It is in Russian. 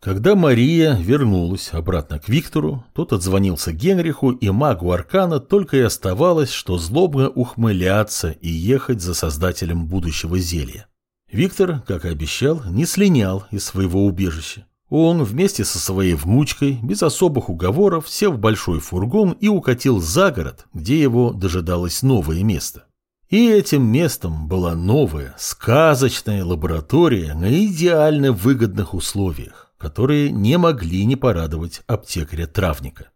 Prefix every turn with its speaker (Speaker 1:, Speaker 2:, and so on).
Speaker 1: Когда Мария вернулась обратно к Виктору, тот отзвонился Генриху, и магу Аркана только и оставалось, что злобно ухмыляться и ехать за создателем будущего зелья. Виктор, как и обещал, не слинял из своего убежища. Он вместе со своей внучкой, без особых уговоров, сел в большой фургон и укатил за город, где его дожидалось новое место. И этим местом была новая, сказочная лаборатория на идеально выгодных условиях, которые не могли не порадовать аптекаря-травника.